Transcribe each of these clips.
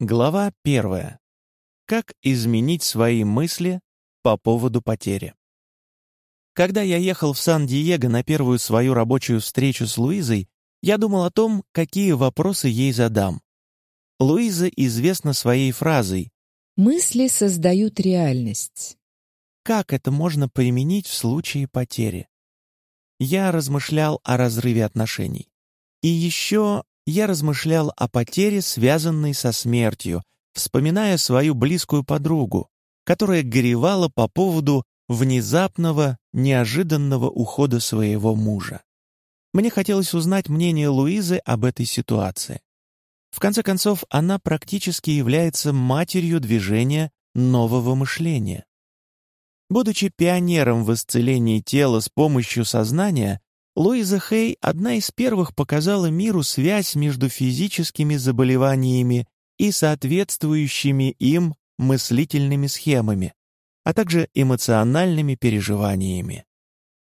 Глава первая. Как изменить свои мысли по поводу потери. Когда я ехал в Сан-Диего на первую свою рабочую встречу с Луизой, я думал о том, какие вопросы ей задам. Луиза известна своей фразой «Мысли создают реальность». Как это можно применить в случае потери? Я размышлял о разрыве отношений. И еще я размышлял о потере, связанной со смертью, вспоминая свою близкую подругу, которая горевала по поводу внезапного, неожиданного ухода своего мужа. Мне хотелось узнать мнение Луизы об этой ситуации. В конце концов, она практически является матерью движения нового мышления. Будучи пионером в исцелении тела с помощью сознания, Луиза Хей одна из первых показала миру связь между физическими заболеваниями и соответствующими им мыслительными схемами, а также эмоциональными переживаниями.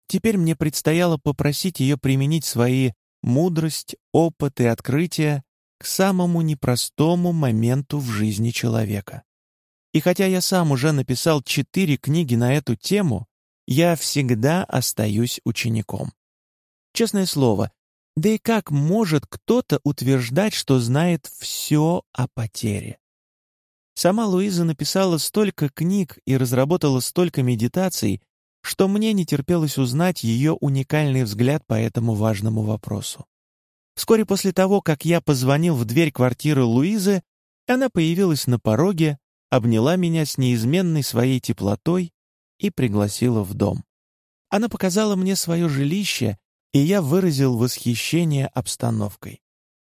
Теперь мне предстояло попросить ее применить свои мудрость, опыт и открытия к самому непростому моменту в жизни человека. И хотя я сам уже написал четыре книги на эту тему, я всегда остаюсь учеником. Честное слово, да и как может кто-то утверждать, что знает все о потере? Сама Луиза написала столько книг и разработала столько медитаций, что мне не терпелось узнать ее уникальный взгляд по этому важному вопросу. Вскоре после того, как я позвонил в дверь квартиры Луизы, она появилась на пороге, обняла меня с неизменной своей теплотой и пригласила в дом. Она показала мне свое жилище и я выразил восхищение обстановкой.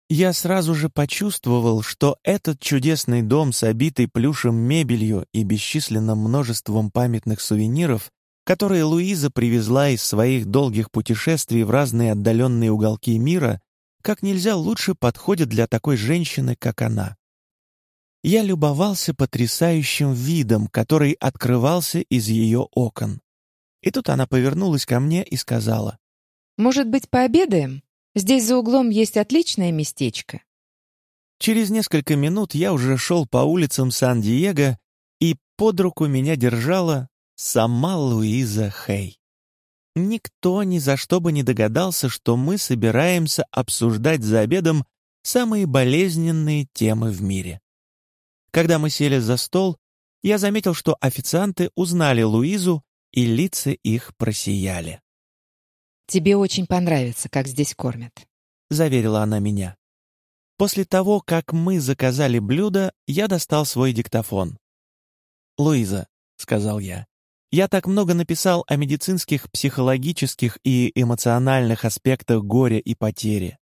Я сразу же почувствовал, что этот чудесный дом с обитой плюшем мебелью и бесчисленным множеством памятных сувениров, которые Луиза привезла из своих долгих путешествий в разные отдаленные уголки мира, как нельзя лучше подходит для такой женщины, как она. Я любовался потрясающим видом, который открывался из ее окон. И тут она повернулась ко мне и сказала, может быть, пообедаем? Здесь за углом есть отличное местечко». Через несколько минут я уже шел по улицам Сан-Диего, и под руку меня держала сама Луиза Хей. Никто ни за что бы не догадался, что мы собираемся обсуждать за обедом самые болезненные темы в мире. Когда мы сели за стол, я заметил, что официанты узнали Луизу, и лица их просияли. «Тебе очень понравится, как здесь кормят», — заверила она меня. После того, как мы заказали блюдо, я достал свой диктофон. «Луиза», — сказал я, — «я так много написал о медицинских, психологических и эмоциональных аспектах горя и потери.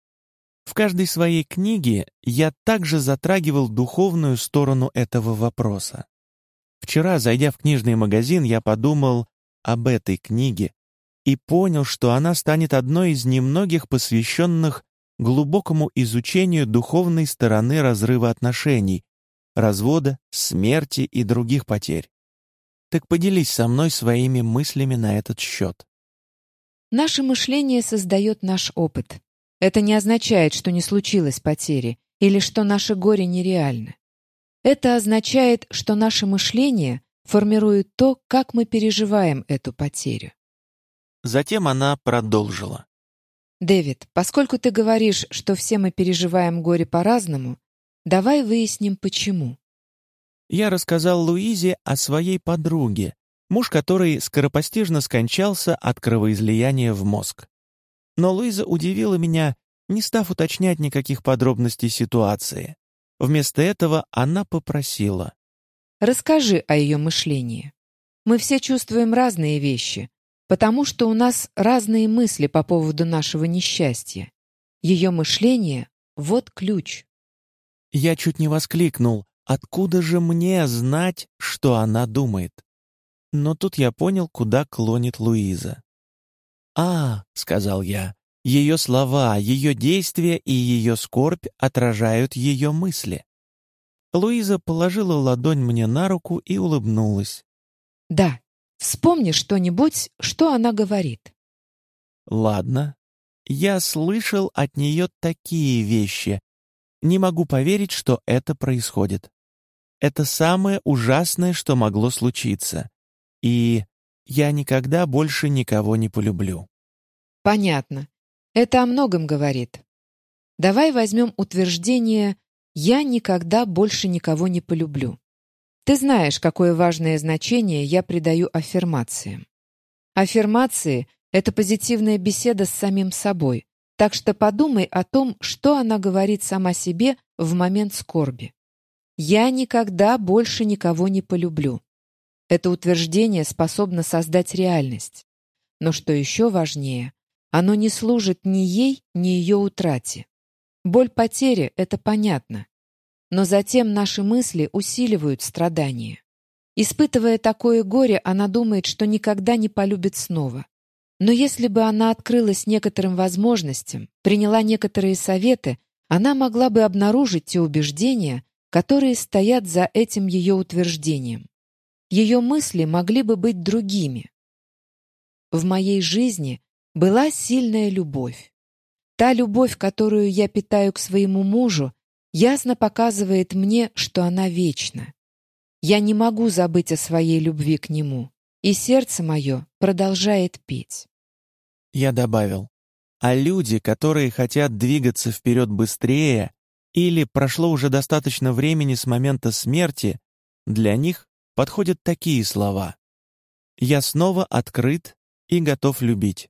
В каждой своей книге я также затрагивал духовную сторону этого вопроса. Вчера, зайдя в книжный магазин, я подумал об этой книге и понял, что она станет одной из немногих посвященных глубокому изучению духовной стороны разрыва отношений, развода, смерти и других потерь. Так поделись со мной своими мыслями на этот счет. Наше мышление создает наш опыт. Это не означает, что не случилось потери или что наше горе нереально. Это означает, что наше мышление формирует то, как мы переживаем эту потерю. Затем она продолжила. «Дэвид, поскольку ты говоришь, что все мы переживаем горе по-разному, давай выясним, почему». Я рассказал Луизе о своей подруге, муж которой скоропостижно скончался от кровоизлияния в мозг. Но Луиза удивила меня, не став уточнять никаких подробностей ситуации. Вместо этого она попросила. «Расскажи о ее мышлении. Мы все чувствуем разные вещи, Потому что у нас разные мысли по поводу нашего несчастья. Ее мышление — вот ключ. Я чуть не воскликнул. Откуда же мне знать, что она думает? Но тут я понял, куда клонит Луиза. «А», — сказал я, — «ее слова, ее действия и ее скорбь отражают ее мысли». Луиза положила ладонь мне на руку и улыбнулась. «Да, Вспомни что-нибудь, что она говорит. Ладно. Я слышал от нее такие вещи. не могу поверить, что это происходит. Это самое ужасное, что могло случиться. И я никогда больше никого не полюблю. Понятно. Это о многом говорит. Давай возьмем утверждение «я никогда больше никого не полюблю». Ты знаешь, какое важное значение я придаю аффирмациям. Аффирмации — это позитивная беседа с самим собой, так что подумай о том, что она говорит сама себе в момент скорби. «Я никогда больше никого не полюблю». Это утверждение способно создать реальность. Но что еще важнее, оно не служит ни ей, ни ее утрате. Боль потери — это понятно. Но затем наши мысли усиливают страдания. Испытывая такое горе, она думает, что никогда не полюбит снова. Но если бы она открылась некоторым возможностям, приняла некоторые советы, она могла бы обнаружить те убеждения, которые стоят за этим ее утверждением. Ее мысли могли бы быть другими. В моей жизни была сильная любовь. Та любовь, которую я питаю к своему мужу, ясно показывает мне, что она вечна. Я не могу забыть о своей любви к нему, и сердце мое продолжает петь. Я добавил, а люди, которые хотят двигаться вперед быстрее, или прошло уже достаточно времени с момента смерти, для них подходят такие слова. «Я снова открыт и готов любить.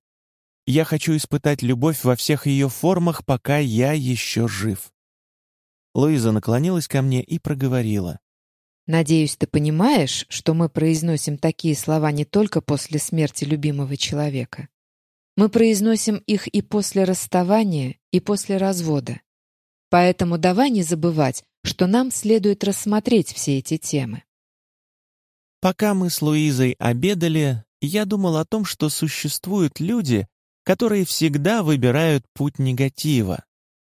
Я хочу испытать любовь во всех ее формах, пока я еще жив». Луиза наклонилась ко мне и проговорила. «Надеюсь, ты понимаешь, что мы произносим такие слова не только после смерти любимого человека. Мы произносим их и после расставания, и после развода. Поэтому давай не забывать, что нам следует рассмотреть все эти темы. Пока мы с Луизой обедали, я думал о том, что существуют люди, которые всегда выбирают путь негатива.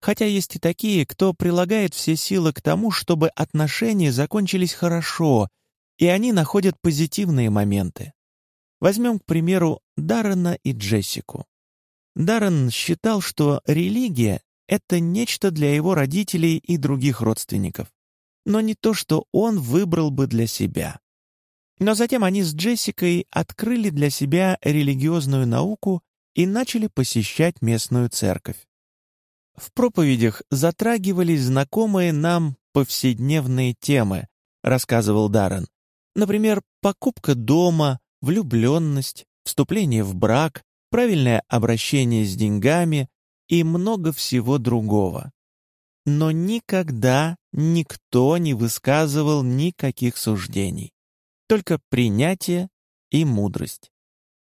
Хотя есть и такие, кто прилагает все силы к тому, чтобы отношения закончились хорошо, и они находят позитивные моменты. Возьмем, к примеру, Даррена и Джессику. Даррен считал, что религия — это нечто для его родителей и других родственников, но не то, что он выбрал бы для себя. Но затем они с Джессикой открыли для себя религиозную науку и начали посещать местную церковь. В проповедях затрагивались знакомые нам повседневные темы, рассказывал Даррен. Например, покупка дома, влюбленность, вступление в брак, правильное обращение с деньгами и много всего другого. Но никогда никто не высказывал никаких суждений, только принятие и мудрость.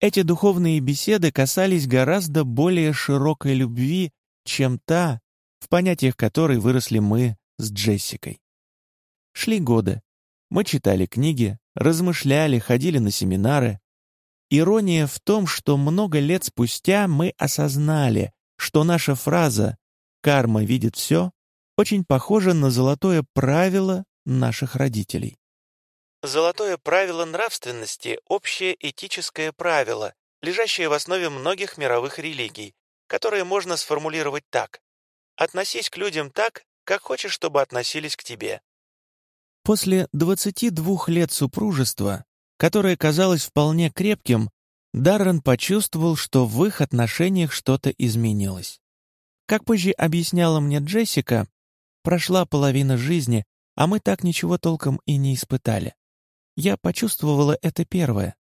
Эти духовные беседы касались гораздо более широкой любви, чем та, в понятиях которой выросли мы с Джессикой. Шли годы. Мы читали книги, размышляли, ходили на семинары. Ирония в том, что много лет спустя мы осознали, что наша фраза «карма видит все» очень похожа на золотое правило наших родителей. Золотое правило нравственности — общее этическое правило, лежащее в основе многих мировых религий, которое можно сформулировать так. «Относись к людям так, как хочешь, чтобы относились к тебе». После 22 лет супружества, которое казалось вполне крепким, Даррен почувствовал, что в их отношениях что-то изменилось. Как позже объясняла мне Джессика, прошла половина жизни, а мы так ничего толком и не испытали. Я почувствовала это первое.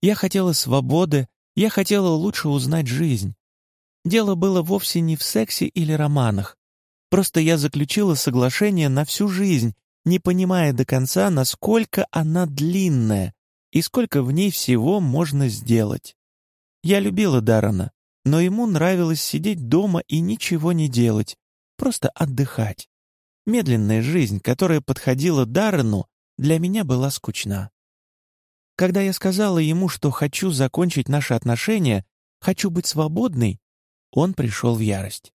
Я хотела свободы, я хотела лучше узнать жизнь. Дело было вовсе не в сексе или романах. Просто я заключила соглашение на всю жизнь, не понимая до конца, насколько она длинная и сколько в ней всего можно сделать. Я любила Дарана, но ему нравилось сидеть дома и ничего не делать, просто отдыхать. Медленная жизнь, которая подходила Даррену, для меня была скучна. Когда я сказала ему, что хочу закончить наши отношения, хочу быть свободной, он пришел в ярость.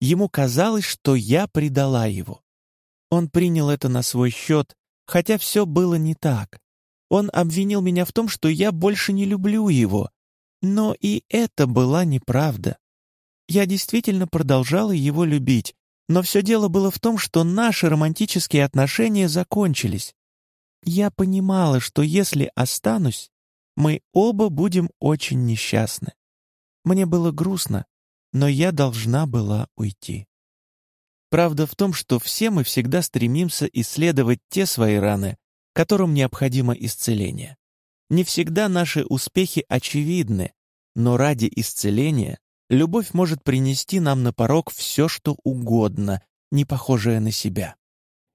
Ему казалось, что я предала его. Он принял это на свой счет, хотя все было не так. Он обвинил меня в том, что я больше не люблю его. Но и это была неправда. Я действительно продолжала его любить, Но все дело было в том, что наши романтические отношения закончились. Я понимала, что если останусь, мы оба будем очень несчастны. Мне было грустно, но я должна была уйти. Правда в том, что все мы всегда стремимся исследовать те свои раны, которым необходимо исцеление. Не всегда наши успехи очевидны, но ради исцеления любовь может принести нам на порог все, что угодно, не похожее на себя.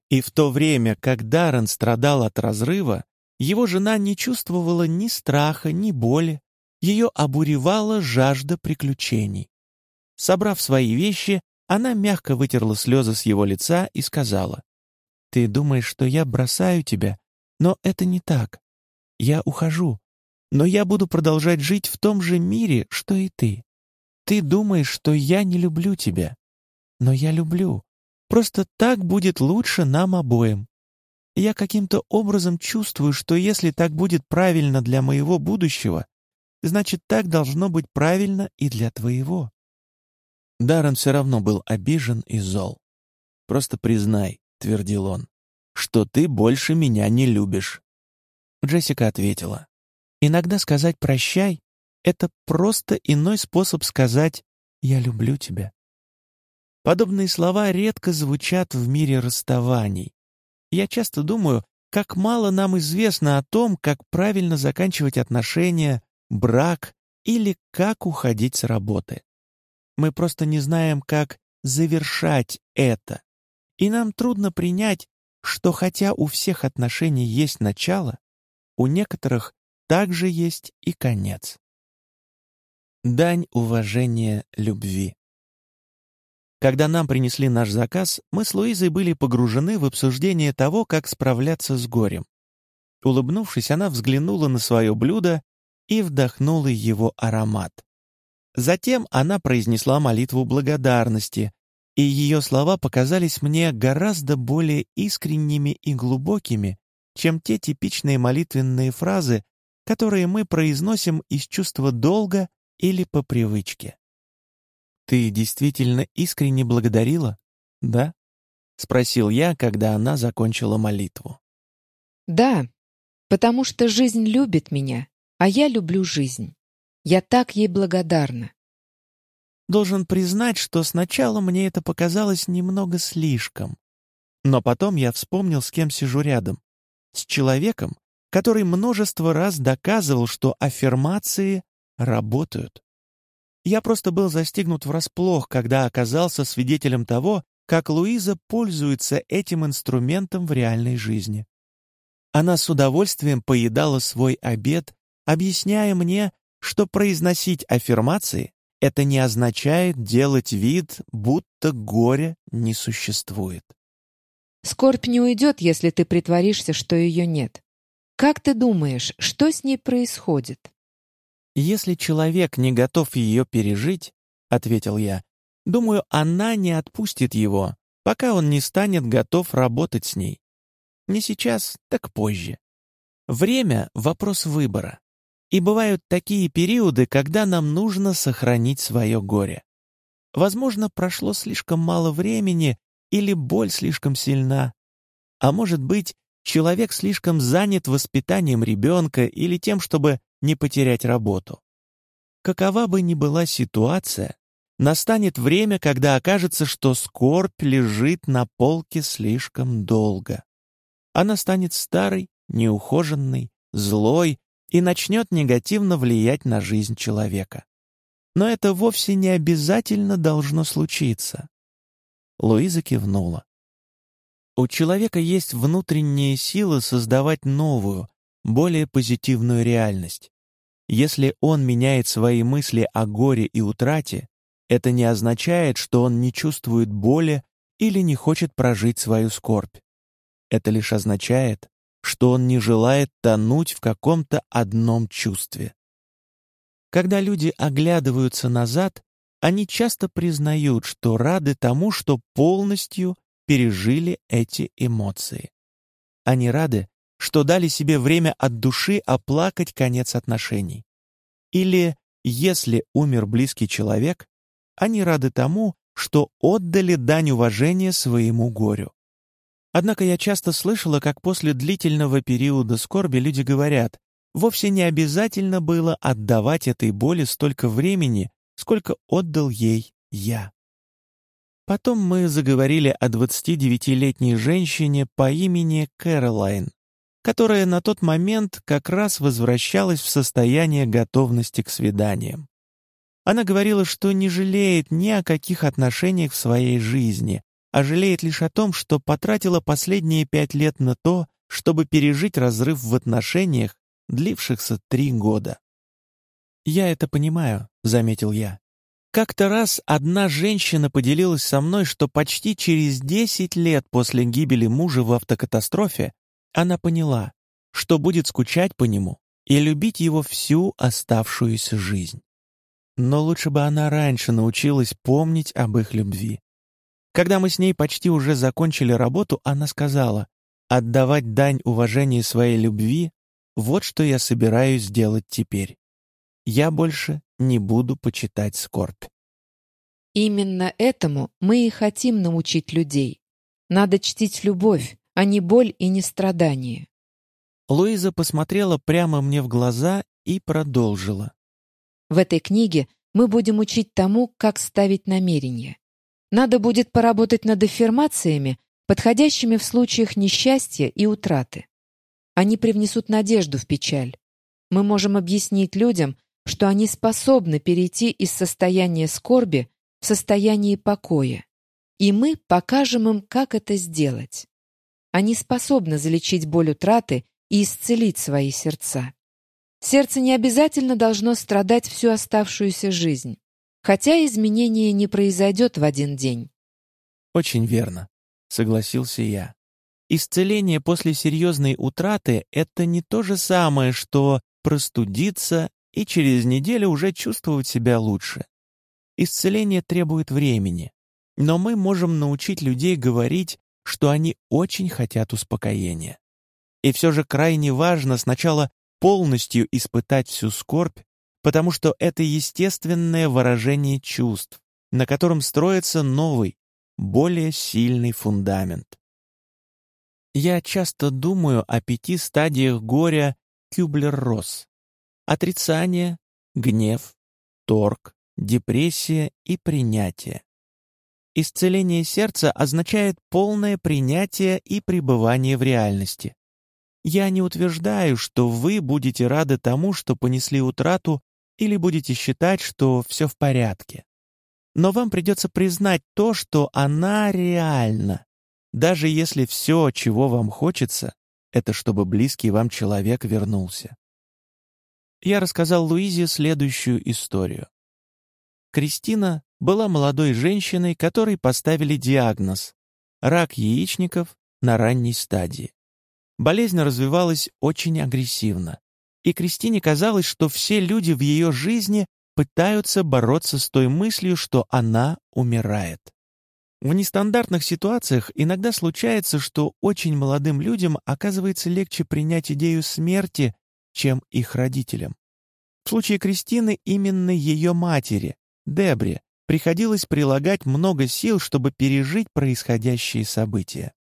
И в то время, как Даррен страдал от разрыва, его жена не чувствовала ни страха, ни боли, ее обуревала жажда приключений. Собрав свои вещи, она мягко вытерла слезы с его лица и сказала, «Ты думаешь, что я бросаю тебя, но это не так. Я ухожу, но я буду продолжать жить в том же мире, что и ты. Ты думаешь, что я не люблю тебя, но я люблю. Просто так будет лучше нам обоим. Я каким-то образом чувствую, что если так будет правильно для моего будущего, значит, так должно быть правильно и для твоего». Даррен все равно был обижен и зол. «Просто признай», — твердил он, — «что ты больше меня не любишь». Джессика ответила, «Иногда сказать «прощай» — это просто иной способ сказать «я люблю тебя». Подобные слова редко звучат в мире расставаний. Я часто думаю, как мало нам известно о том, как правильно заканчивать отношения, брак или как уходить с работы. Мы просто не знаем, как завершать это. И нам трудно принять, что хотя у всех отношений есть начало, у некоторых также есть и конец. Дань уважения любви. Когда нам принесли наш заказ, мы с Луизой были погружены в обсуждение того, как справляться с горем. Улыбнувшись, она взглянула на свое блюдо и вдохнула его аромат. Затем она произнесла молитву благодарности, и ее слова показались мне гораздо более искренними и глубокими, чем те типичные молитвенные фразы, которые мы произносим из чувства долга или по привычке. «Ты действительно искренне благодарила? Да?» — спросил я, когда она закончила молитву. «Да, потому что жизнь любит меня, а я люблю жизнь. Я так ей благодарна». Должен признать, что сначала мне это показалось немного слишком. Но потом я вспомнил, с кем сижу рядом. С человеком, который множество раз доказывал, что аффирмации работают. Я просто был застигнут врасплох, когда оказался свидетелем того, как Луиза пользуется этим инструментом в реальной жизни. Она с удовольствием поедала свой обед, объясняя мне, что произносить аффирмации — это не означает делать вид, будто горя не существует. Скорбь не уйдет, если ты притворишься, что ее нет. Как ты думаешь, что с ней происходит? «Если человек не готов ее пережить, — ответил я, — думаю, она не отпустит его, пока он не станет готов работать с ней. Не сейчас, так позже. Время — вопрос выбора. И бывают такие периоды, когда нам нужно сохранить свое горе. Возможно, прошло слишком мало времени или боль слишком сильна. А может быть, человек слишком занят воспитанием ребенка или тем, чтобы не потерять работу. Какова бы ни была ситуация, настанет время, когда окажется, что скорбь лежит на полке слишком долго. Она станет старой, неухоженной, злой и начнет негативно влиять на жизнь человека. Но это вовсе не обязательно должно случиться. Луиза кивнула. У человека есть внутренняя сила создавать новую, более позитивную реальность. Если он меняет свои мысли о горе и утрате, это не означает, что он не чувствует боли или не хочет прожить свою скорбь. Это лишь означает, что он не желает тонуть в каком-то одном чувстве. Когда люди оглядываются назад, они часто признают, что рады тому, что полностью пережили эти эмоции. Они рады, что дали себе время от души оплакать конец отношений. Или, если умер близкий человек, они рады тому, что отдали дань уважения своему горю. Однако я часто слышала, как после длительного периода скорби люди говорят, вовсе не обязательно было отдавать этой боли столько времени, сколько отдал ей я. Потом мы заговорили о 29-летней женщине по имени Кэролайн, которая на тот момент как раз возвращалась в состояние готовности к свиданиям. Она говорила, что не жалеет ни о каких отношениях в своей жизни, а жалеет лишь о том, что потратила последние пять лет на то, чтобы пережить разрыв в отношениях, длившихся три года. «Я это понимаю», — заметил я. Как-то раз одна женщина поделилась со мной, что почти через 10 лет после гибели мужа в автокатастрофе она поняла, что будет скучать по нему и любить его всю оставшуюся жизнь. Но лучше бы она раньше научилась помнить об их любви. Когда мы с ней почти уже закончили работу, она сказала, «Отдавать дань уважения своей любви — вот что я собираюсь сделать теперь. Я больше не буду почитать скорбь». Именно этому мы и хотим научить людей. Надо чтить любовь, а не боль и не страдание. Луиза посмотрела прямо мне в глаза и продолжила. В этой книге мы будем учить тому, как ставить намерения. Надо будет поработать над аффирмациями, подходящими в случаях несчастья и утраты. Они привнесут надежду в печаль. Мы можем объяснить людям, что они способны перейти из состояния скорби в состояние покоя. И мы покажем им, как это сделать. Они способны залечить боль утраты и исцелить свои сердца. Сердце не обязательно должно страдать всю оставшуюся жизнь, хотя изменение не произойдет в один день. «Очень верно», — согласился я. «Исцеление после серьезной утраты — это не то же самое, что простудиться и через неделю уже чувствовать себя лучше. Исцеление требует времени, но мы можем научить людей говорить что они очень хотят успокоения. И все же крайне важно сначала полностью испытать всю скорбь, потому что это естественное выражение чувств, на котором строится новый, более сильный фундамент. Я часто думаю о пяти стадиях горя Кюблер-Росс. Отрицание, гнев, торг, депрессия и принятие. Исцеление сердца означает полное принятие и пребывание в реальности. Я не утверждаю, что вы будете рады тому, что понесли утрату, или будете считать, что все в порядке. Но вам придется признать то, что она реальна, даже если все, чего вам хочется, это чтобы близкий вам человек вернулся. Я рассказал Луизе следующую историю. Кристина была молодой женщиной, которой поставили диагноз – рак яичников на ранней стадии. Болезнь развивалась очень агрессивно, и Кристине казалось, что все люди в ее жизни пытаются бороться с той мыслью, что она умирает. В нестандартных ситуациях иногда случается, что очень молодым людям оказывается легче принять идею смерти, чем их родителям. В случае Кристины именно ее матери, Дебре приходилось прилагать много сил, чтобы пережить происходящие события.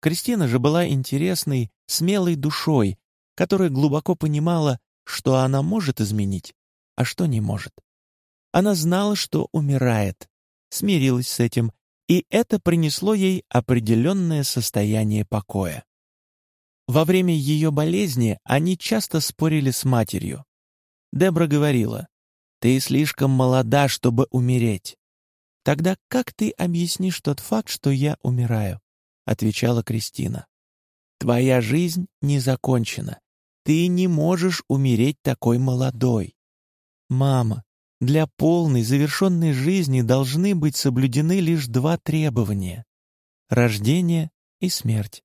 Кристина же была интересной, смелой душой, которая глубоко понимала, что она может изменить, а что не может. Она знала, что умирает, смирилась с этим, и это принесло ей определенное состояние покоя. Во время ее болезни они часто спорили с матерью. Дебра говорила, ты слишком молода, чтобы умереть. Тогда как ты объяснишь тот факт, что я умираю? Отвечала Кристина. Твоя жизнь не закончена. Ты не можешь умереть такой молодой. Мама, для полной завершенной жизни должны быть соблюдены лишь два требования — рождение и смерть.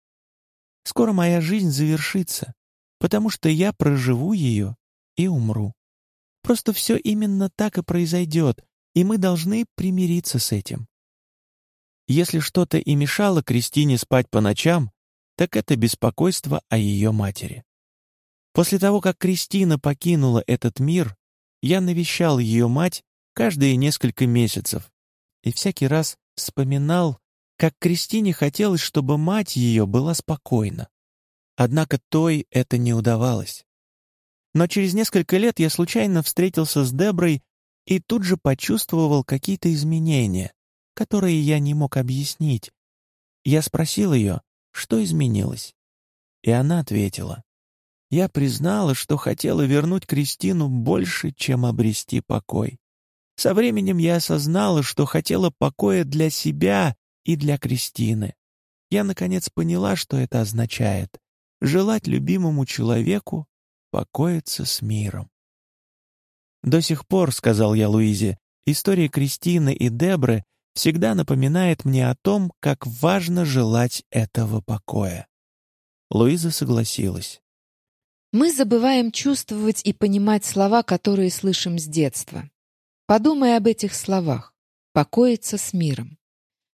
Скоро моя жизнь завершится, потому что я проживу ее и умру. Просто все именно так и произойдет, и мы должны примириться с этим. Если что-то и мешало Кристине спать по ночам, так это беспокойство о ее матери. После того, как Кристина покинула этот мир, я навещал ее мать каждые несколько месяцев и всякий раз вспоминал, как Кристине хотелось, чтобы мать ее была спокойна. Однако той это не удавалось. Но через несколько лет я случайно встретился с Деброй и тут же почувствовал какие-то изменения, которые я не мог объяснить. Я спросил ее, что изменилось. И она ответила. Я признала, что хотела вернуть Кристину больше, чем обрести покой. Со временем я осознала, что хотела покоя для себя и для Кристины. Я, наконец, поняла, что это означает — желать любимому человеку покоиться с миром. «До сих пор, — сказал я Луизе, — история Кристины и Дебры всегда напоминает мне о том, как важно желать этого покоя». Луиза согласилась. Мы забываем чувствовать и понимать слова, которые слышим с детства. Подумай об этих словах. «Покоиться с миром».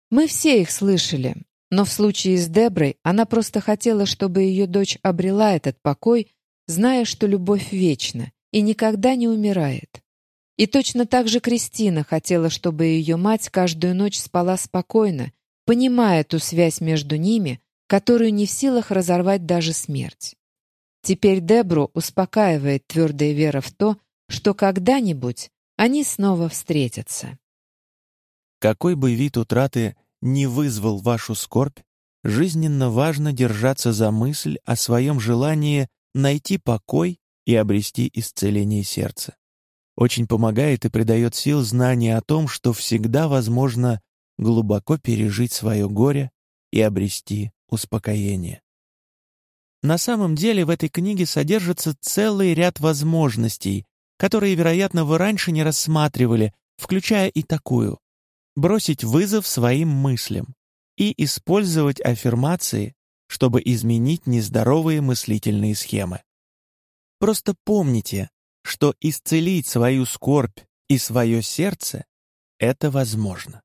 Мы все их слышали, но в случае с Деброй она просто хотела, чтобы ее дочь обрела этот покой, зная, что любовь вечна и никогда не умирает. И точно так же Кристина хотела, чтобы ее мать каждую ночь спала спокойно, понимая ту связь между ними, которую не в силах разорвать даже смерть. Теперь Дебру успокаивает твердая вера в то, что когда-нибудь они снова встретятся. Какой бы вид утраты не вызвал вашу скорбь, жизненно важно держаться за мысль о своем желании найти покой и обрести исцеление сердца. Очень помогает и придает сил знание о том, что всегда возможно глубоко пережить свое горе и обрести успокоение. На самом деле в этой книге содержится целый ряд возможностей, которые, вероятно, вы раньше не рассматривали, включая и такую — бросить вызов своим мыслям и использовать аффирмации, чтобы изменить нездоровые мыслительные схемы. Просто помните, что исцелить свою скорбь и свое сердце — это возможно.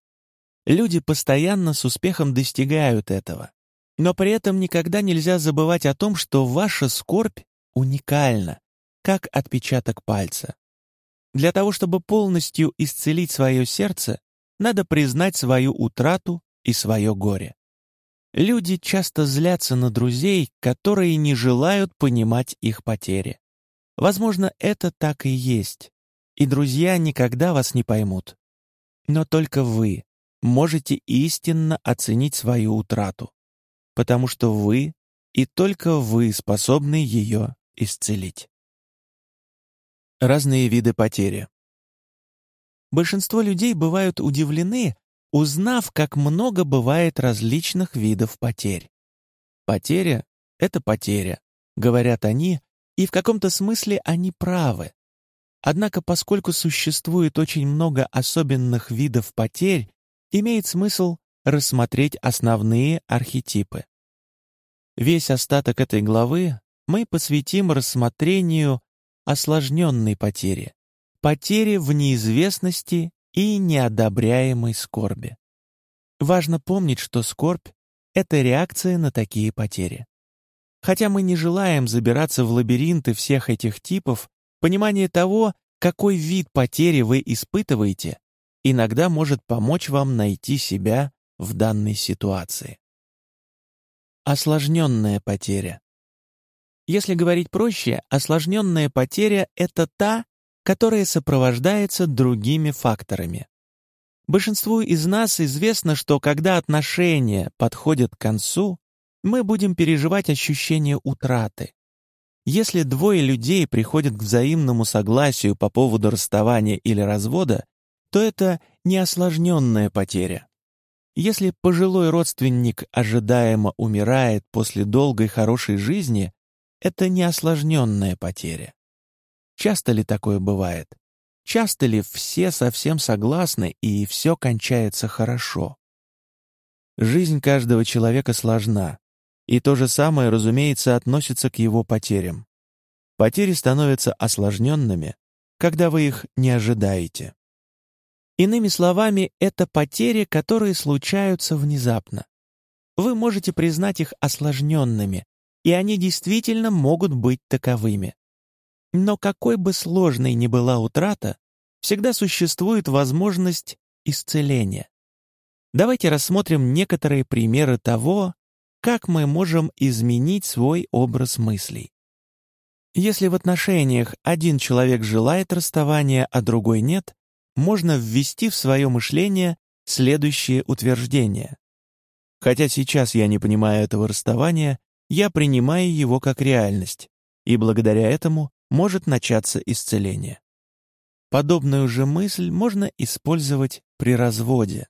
Люди постоянно с успехом достигают этого. Но при этом никогда нельзя забывать о том, что ваша скорбь уникальна, как отпечаток пальца. Для того, чтобы полностью исцелить свое сердце, надо признать свою утрату и свое горе. Люди часто злятся на друзей, которые не желают понимать их потери. Возможно, это так и есть, и друзья никогда вас не поймут. Но только вы можете истинно оценить свою утрату, потому что вы и только вы способны ее исцелить. Разные виды потери. Большинство людей бывают удивлены, узнав, как много бывает различных видов потерь. Потеря — это потеря, говорят они, и в каком-то смысле они правы. Однако, поскольку существует очень много особенных видов потерь, имеет смысл рассмотреть основные архетипы. Весь остаток этой главы мы посвятим рассмотрению осложненной потери, потери в неизвестности и неодобряемой скорби. Важно помнить, что скорбь — это реакция на такие потери. Хотя мы не желаем забираться в лабиринты всех этих типов, понимание того, какой вид потери вы испытываете, иногда может помочь вам найти себя в данной ситуации. Осложненная потеря. Если говорить проще, осложненная потеря — это та, которая сопровождается другими факторами. Большинству из нас известно, что когда отношения подходят к концу, мы будем переживать ощущение утраты. Если двое людей приходят к взаимному согласию по поводу расставания или развода, то это не осложненная потеря. Если пожилой родственник ожидаемо умирает после долгой хорошей жизни, это не осложненная потеря. Часто ли такое бывает? Часто ли все совсем согласны и все кончается хорошо? Жизнь каждого человека сложна, и то же самое, разумеется, относится к его потерям. Потери становятся осложненными, когда вы их не ожидаете. Иными словами, это потери, которые случаются внезапно. Вы можете признать их осложненными, и они действительно могут быть таковыми. Но какой бы сложной ни была утрата, всегда существует возможность исцеления. Давайте рассмотрим некоторые примеры того, как мы можем изменить свой образ мыслей. Если в отношениях один человек желает расставания, а другой нет, можно ввести в свое мышление следующее утверждение. Хотя сейчас я не понимаю этого расставания, я принимаю его как реальность, и благодаря этому может начаться исцеление. Подобную же мысль можно использовать при разводе.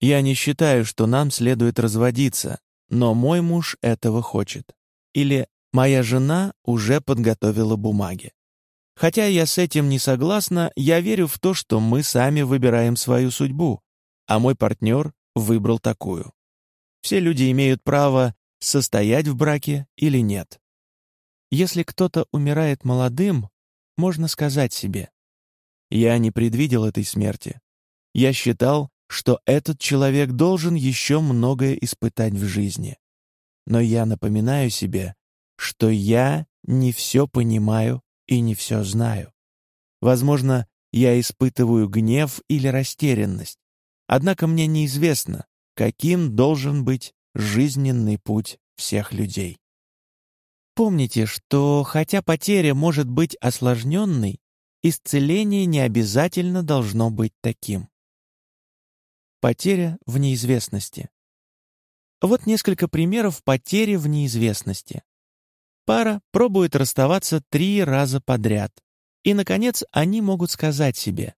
Я не считаю, что нам следует разводиться, но мой муж этого хочет. Или моя жена уже подготовила бумаги. Хотя я с этим не согласна, я верю в то, что мы сами выбираем свою судьбу, а мой партнер выбрал такую. Все люди имеют право состоять в браке или нет. Если кто-то умирает молодым, можно сказать себе, я не предвидел этой смерти. Я считал, что этот человек должен еще многое испытать в жизни. Но я напоминаю себе, что я не все понимаю и не все знаю. Возможно, я испытываю гнев или растерянность. Однако мне неизвестно, каким должен быть жизненный путь всех людей. Помните, что хотя потеря может быть осложненной, исцеление не обязательно должно быть таким. Потеря в неизвестности. Вот несколько примеров потери в неизвестности. Пара пробует расставаться три раза подряд, и, наконец, они могут сказать себе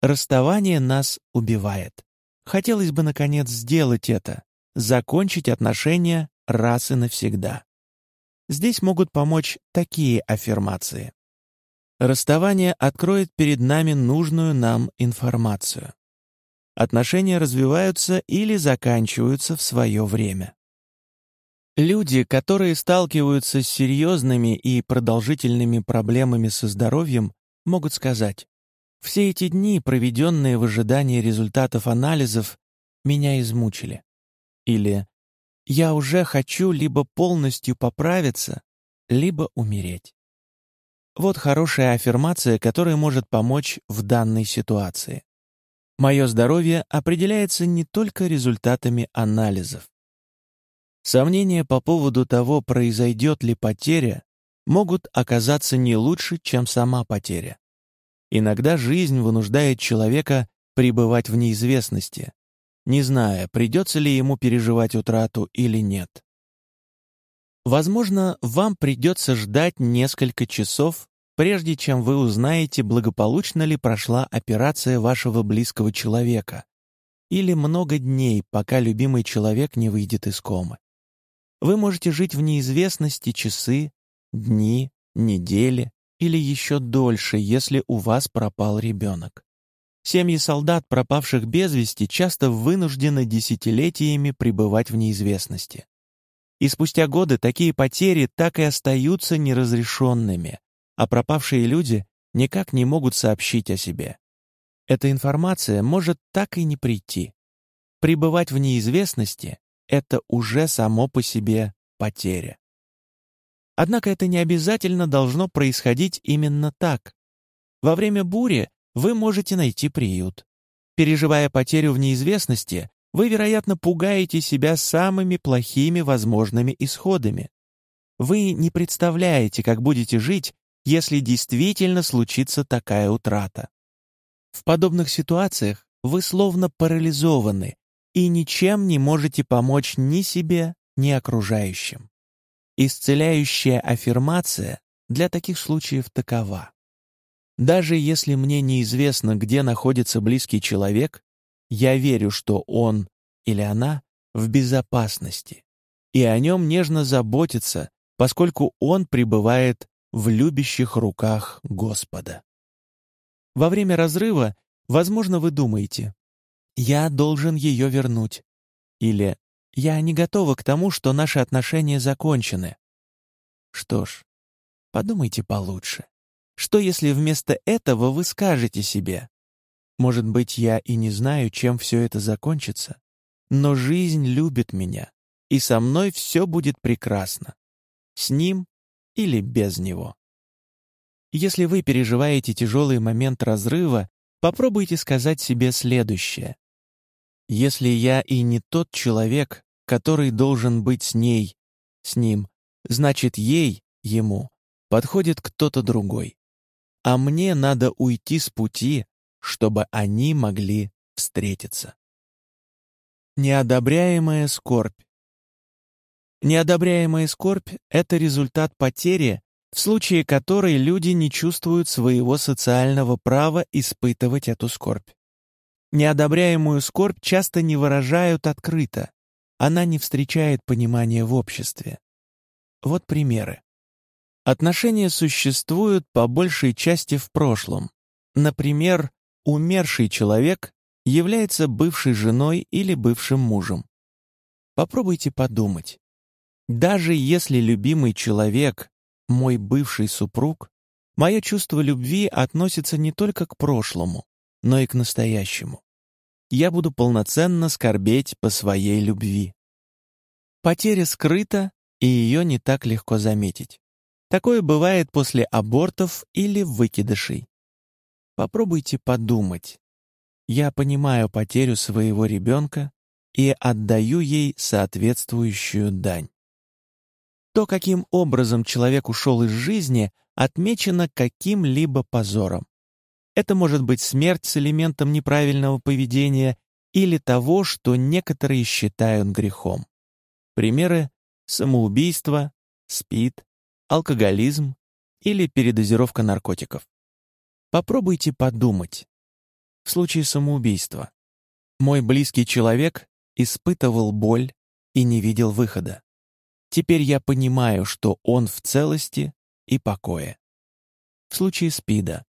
«Расставание нас убивает». Хотелось бы, наконец, сделать это, закончить отношения раз и навсегда. Здесь могут помочь такие аффирмации. Расставание откроет перед нами нужную нам информацию. Отношения развиваются или заканчиваются в свое время. Люди, которые сталкиваются с серьезными и продолжительными проблемами со здоровьем, могут сказать, «Все эти дни, проведенные в ожидании результатов анализов, меня измучили». Или «Я уже хочу либо полностью поправиться, либо умереть». Вот хорошая аффирмация, которая может помочь в данной ситуации. Мое здоровье определяется не только результатами анализов. Сомнения по поводу того, произойдет ли потеря, могут оказаться не лучше, чем сама потеря. Иногда жизнь вынуждает человека пребывать в неизвестности, не зная, придется ли ему переживать утрату или нет. Возможно, вам придется ждать несколько часов, прежде чем вы узнаете, благополучно ли прошла операция вашего близкого человека, или много дней, пока любимый человек не выйдет из комы. Вы можете жить в неизвестности часы, дни, недели или еще дольше, если у вас пропал ребенок. Семьи солдат, пропавших без вести, часто вынуждены десятилетиями пребывать в неизвестности. И спустя годы такие потери так и остаются неразрешенными, а пропавшие люди никак не могут сообщить о себе. Эта информация может так и не прийти. Пребывать в неизвестности — это уже само по себе потеря. Однако это не обязательно должно происходить именно так. Во время бури вы можете найти приют. Переживая потерю в неизвестности, вы, вероятно, пугаете себя самыми плохими возможными исходами. Вы не представляете, как будете жить, если действительно случится такая утрата. В подобных ситуациях вы словно парализованы и ничем не можете помочь ни себе, ни окружающим. Исцеляющая аффирмация для таких случаев такова. Даже если мне неизвестно, где находится близкий человек, я верю, что он или она в безопасности, и о нем нежно заботиться, поскольку он пребывает в любящих руках Господа. Во время разрыва, возможно, вы думаете, «Я должен ее вернуть» или «Я не готова к тому, что наши отношения закончены». Что ж, подумайте получше. Что если вместо этого вы скажете себе, «Может быть, я и не знаю, чем все это закончится, но жизнь любит меня, и со мной все будет прекрасно. С ним или без него». Если вы переживаете тяжелый момент разрыва Попробуйте сказать себе следующее. Если я и не тот человек, который должен быть с ней, с ним, значит, ей, ему, подходит кто-то другой. А мне надо уйти с пути, чтобы они могли встретиться. Неодобряемая скорбь. Неодобряемая скорбь — это результат потери, в случае которой люди не чувствуют своего социального права испытывать эту скорбь. Неодобряемую скорбь часто не выражают открыто, она не встречает понимания в обществе. Вот примеры. Отношения существуют по большей части в прошлом. Например, умерший человек является бывшей женой или бывшим мужем. Попробуйте подумать. Даже если любимый человек — мой бывший супруг, мое чувство любви относится не только к прошлому, но и к настоящему. Я буду полноценно скорбеть по своей любви. Потеря скрыта, и ее не так легко заметить. Такое бывает после абортов или выкидышей. Попробуйте подумать. Я понимаю потерю своего ребенка и отдаю ей соответствующую дань. То, каким образом человек ушел из жизни, отмечено каким-либо позором. Это может быть смерть с элементом неправильного поведения или того, что некоторые считают грехом. Примеры — самоубийство, СПИД, алкоголизм или передозировка наркотиков. Попробуйте подумать. В случае самоубийства мой близкий человек испытывал боль и не видел выхода. Теперь я понимаю, что он в целости и покое. В случае СПИДа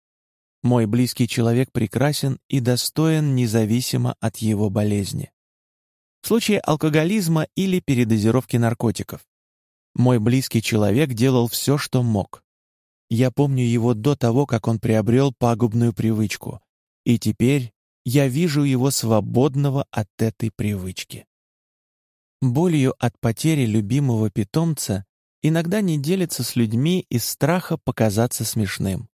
мой близкий человек прекрасен и достоин независимо от его болезни. В случае алкоголизма или передозировки наркотиков мой близкий человек делал все, что мог. Я помню его до того, как он приобрел пагубную привычку, и теперь я вижу его свободного от этой привычки. Болью от потери любимого питомца иногда не делится с людьми из страха показаться смешным.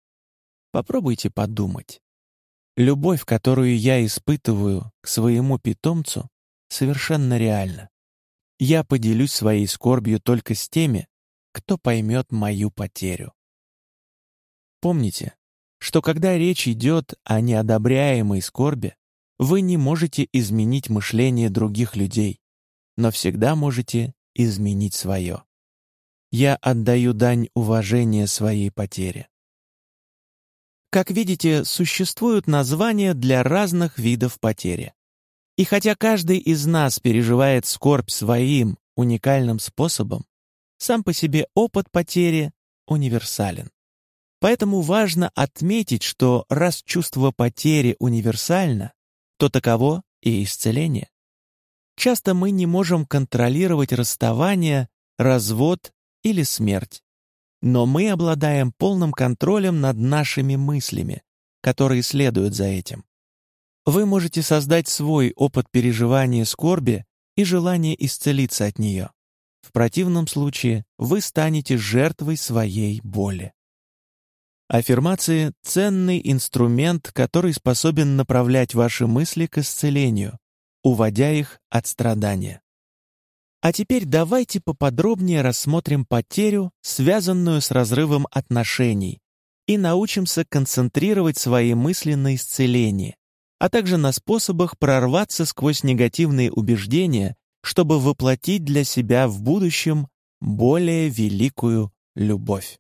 Попробуйте подумать. Любовь, которую я испытываю к своему питомцу, совершенно реальна. Я поделюсь своей скорбью только с теми, кто поймет мою потерю. Помните, что когда речь идет о неодобряемой скорби, вы не можете изменить мышление других людей, но всегда можете изменить свое. Я отдаю дань уважения своей потере. Как видите, существуют названия для разных видов потери. И хотя каждый из нас переживает скорбь своим уникальным способом, сам по себе опыт потери универсален. Поэтому важно отметить, что раз чувство потери универсально, то таково и исцеление. Часто мы не можем контролировать расставание, развод или смерть. Но мы обладаем полным контролем над нашими мыслями, которые следуют за этим. Вы можете создать свой опыт переживания скорби и желание исцелиться от нее. В противном случае вы станете жертвой своей боли. Аффирмации — ценный инструмент, который способен направлять ваши мысли к исцелению, уводя их от страдания. А теперь давайте поподробнее рассмотрим потерю, связанную с разрывом отношений, и научимся концентрировать свои мысли на исцелении, а также на способах прорваться сквозь негативные убеждения, чтобы воплотить для себя в будущем более великую любовь.